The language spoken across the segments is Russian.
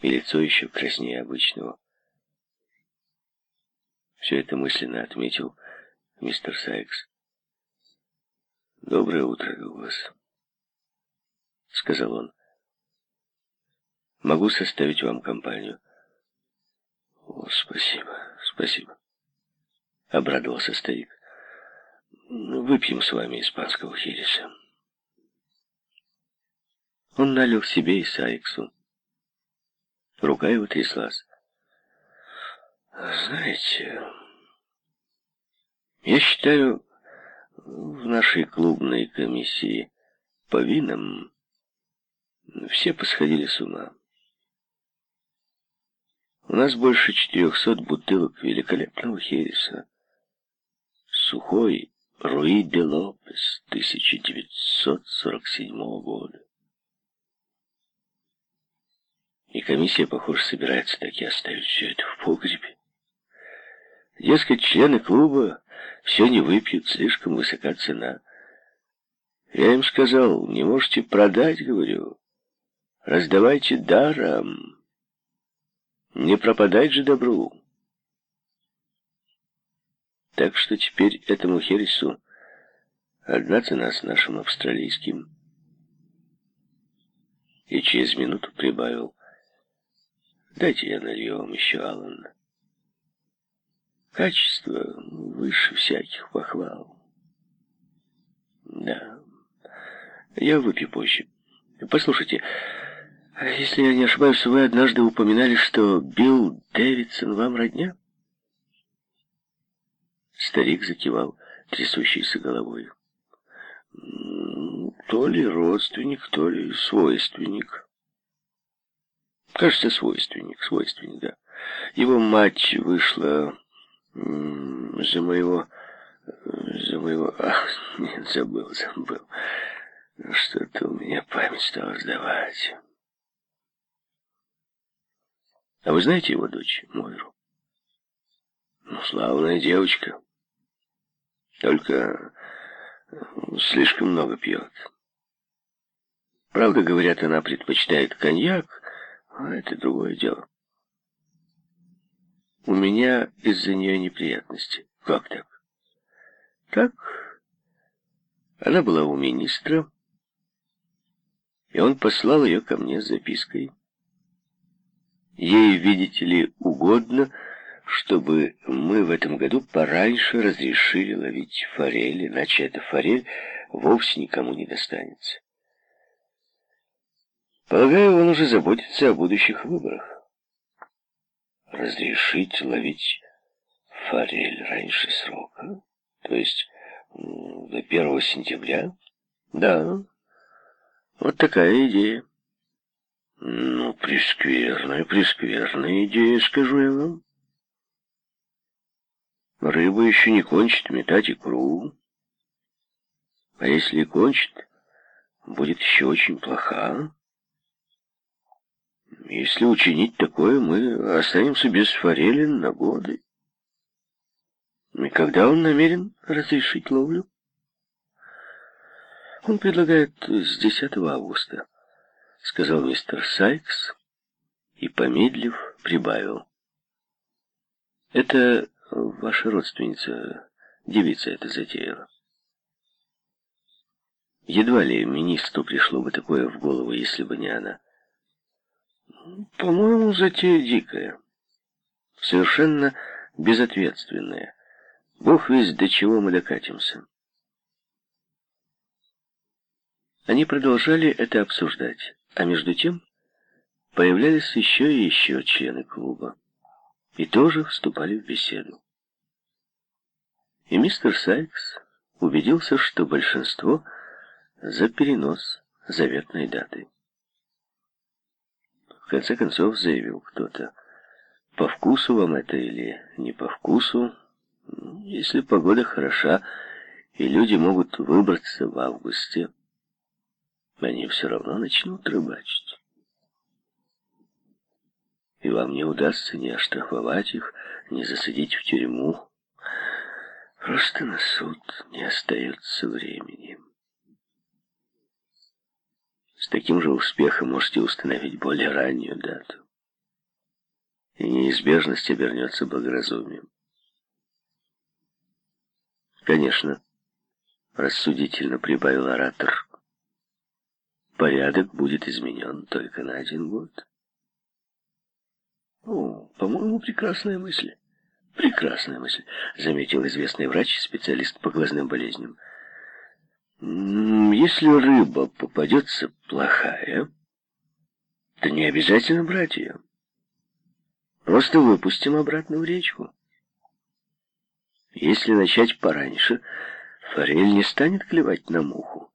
и лицо еще краснее обычного. Все это мысленно отметил мистер Сайкс. «Доброе утро, Дуглас», — сказал он. «Могу составить вам компанию». «О, спасибо, спасибо», — обрадовался старик. «Выпьем с вами испанского хереса». Он налил себе и Сайксу. Рука его тряслась. «Знаете, я считаю, в нашей клубной комиссии по винам все посходили с ума. У нас больше четырехсот бутылок великолепного хереса. Сухой Руи де Лопес 1947 года. И комиссия, похоже, собирается так и оставить все это в погребе. Дескать, члены клуба все не выпьют, слишком высока цена. Я им сказал, не можете продать, говорю. Раздавайте даром. Не пропадать же добру. Так что теперь этому хересу одна цена с нашим австралийским. И через минуту прибавил. Дайте я налью вам еще, Аллан. Качество выше всяких похвал. Да, я выпью позже. Послушайте, если я не ошибаюсь, вы однажды упоминали, что Билл Дэвидсон вам родня? Старик закивал трясущейся головой. То ли родственник, то ли свойственник. Кажется, свойственник, свойственник, да. Его мать вышла за моего... За моего... Ах, нет, забыл, забыл. Что-то у меня память стала сдавать. А вы знаете его дочь, Мойру? Ну, славная девочка. Только слишком много пьет. Правда, говорят, она предпочитает коньяк, а это другое дело. У меня из-за нее неприятности. Как так? Так, она была у министра, и он послал ее ко мне с запиской. Ей, видите ли, угодно, чтобы мы в этом году пораньше разрешили ловить форель, иначе эта форель вовсе никому не достанется. Полагаю, он уже заботится о будущих выборах разрешить ловить форель раньше срока? То есть до первого сентября? Да, вот такая идея. Ну, прескверная, прескверная идея, скажу я вам. Рыба еще не кончит метать икру. А если кончит, будет еще очень плоха. Если учинить такое, мы останемся без форели на годы. И когда он намерен разрешить ловлю? Он предлагает с 10 августа, сказал мистер Сайкс и, помедлив, прибавил. Это ваша родственница, девица это затеяла. Едва ли министру пришло бы такое в голову, если бы не она. По-моему, затея дикая. Совершенно безответственная. Бог весть, до чего мы докатимся. Они продолжали это обсуждать, а между тем появлялись еще и еще члены клуба и тоже вступали в беседу. И мистер Сайкс убедился, что большинство за перенос заветной даты. В конце концов, заявил кто-то, по вкусу вам это или не по вкусу, если погода хороша, и люди могут выбраться в августе, они все равно начнут рыбачить. И вам не удастся ни оштрафовать их, ни засадить в тюрьму. Просто на суд не остается времени. С таким же успехом можете установить более раннюю дату. и неизбежность обернется благоразумием. Конечно, рассудительно прибавил оратор, порядок будет изменен только на один год. О, по-моему, прекрасная мысль. Прекрасная мысль, заметил известный врач, специалист по глазным болезням. Если рыба попадется плохая, то не обязательно брать ее. Просто выпустим обратно в речку. Если начать пораньше, форель не станет клевать на муху.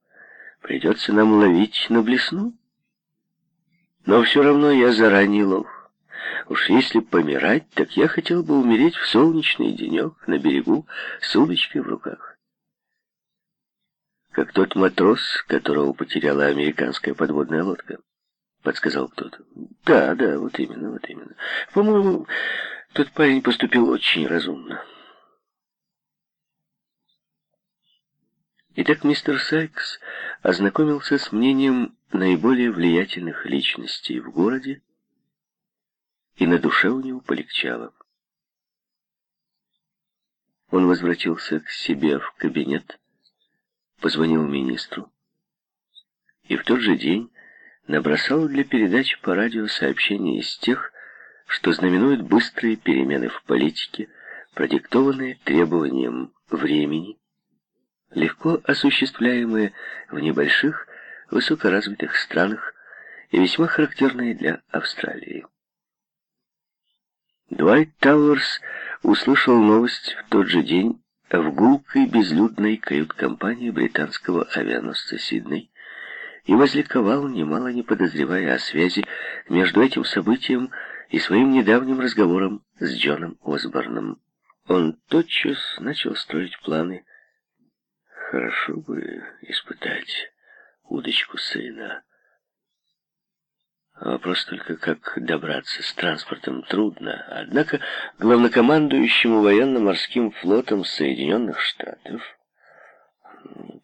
Придется нам ловить на блесну. Но все равно я заранее лов. Уж если помирать, так я хотел бы умереть в солнечный денек на берегу с удочкой в руках. Как тот матрос, которого потеряла американская подводная лодка, подсказал кто-то. Да, да, вот именно, вот именно. По-моему, тот парень поступил очень разумно. Итак, мистер Сайкс ознакомился с мнением наиболее влиятельных личностей в городе, и на душе у него полегчало. Он возвратился к себе в кабинет, позвонил министру и в тот же день набросал для передач по радио сообщения из тех, что знаменуют быстрые перемены в политике, продиктованные требованием времени, легко осуществляемые в небольших, высокоразвитых странах и весьма характерные для Австралии. Дуайт Тауэрс услышал новость в тот же день в гулкой безлюдной кают-компании британского авианосца «Сидней» и возликовал, немало не подозревая о связи между этим событием и своим недавним разговором с Джоном Осборном. Он тотчас начал строить планы Хорошо бы испытать удочку сына. Вопрос только, как добраться с транспортом, трудно. Однако главнокомандующему военно-морским флотом Соединенных Штатов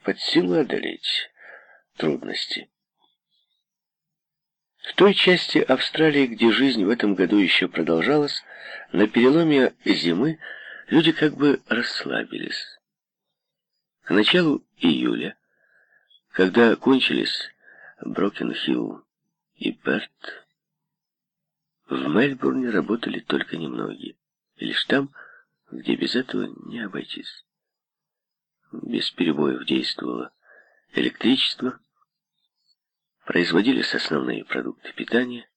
под силу одолеть трудности. В той части Австралии, где жизнь в этом году еще продолжалась, на переломе зимы люди как бы расслабились. К началу июля, когда кончились Брокенхилл и Перт, в Мельбурне работали только немногие, лишь там, где без этого не обойтись. Без перебоев действовало электричество, производились основные продукты питания,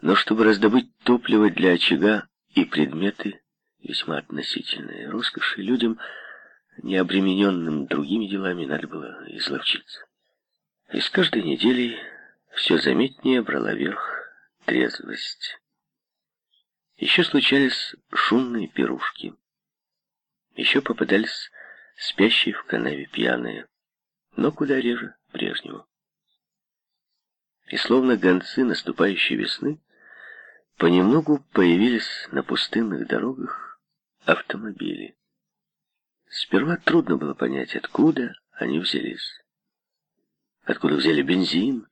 но чтобы раздобыть топливо для очага и предметы, весьма относительные роскоши, людям – необремененным другими делами, надо было изловчиться. И с каждой неделей все заметнее брала верх трезвость. Еще случались шумные пирушки. Еще попадались спящие в канаве пьяные, но куда реже прежнего. И словно гонцы наступающей весны, понемногу появились на пустынных дорогах автомобили. Сперва трудно было понять, откуда они взялись. Откуда взяли бензин.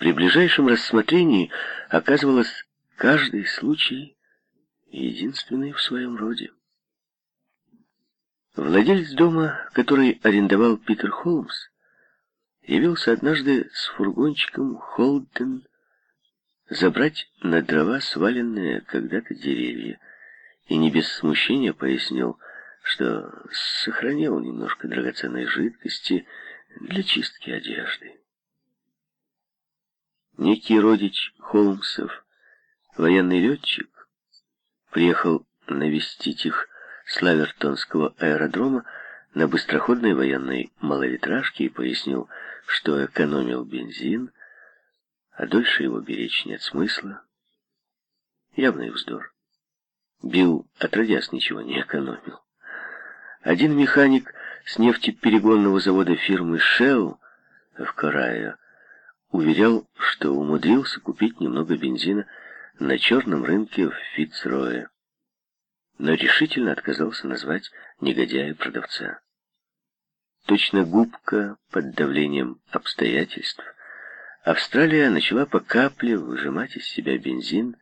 При ближайшем рассмотрении оказывалось каждый случай единственный в своем роде. Владелец дома, который арендовал Питер Холмс, явился однажды с фургончиком Холден забрать на дрова сваленные когда-то деревья, и не без смущения пояснил, что сохранил немножко драгоценной жидкости для чистки одежды. Некий родич Холмсов, военный летчик, приехал навестить их с Лавертонского аэродрома на быстроходной военной малолитражке и пояснил, что экономил бензин, а дольше его беречь нет смысла. Явный вздор. Билл, отродясь, ничего не экономил. Один механик с нефтеперегонного завода фирмы Shell в Карае уверял, что умудрился купить немного бензина на черном рынке в Фицрое, но решительно отказался назвать негодяя-продавца. Точно губка под давлением обстоятельств Австралия начала по капле выжимать из себя бензин,